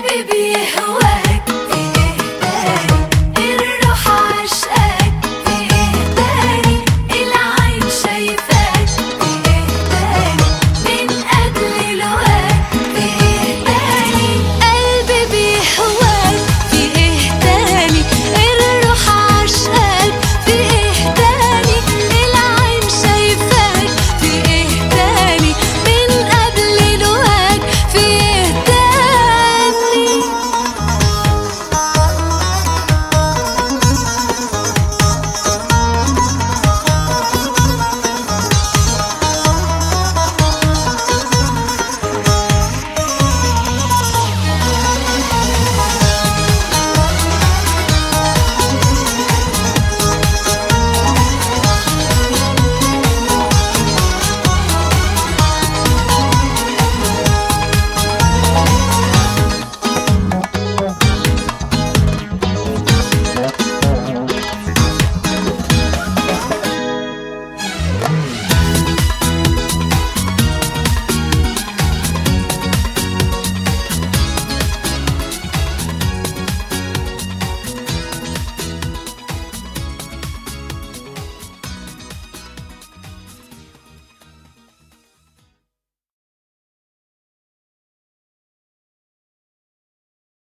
قلبي بيهوى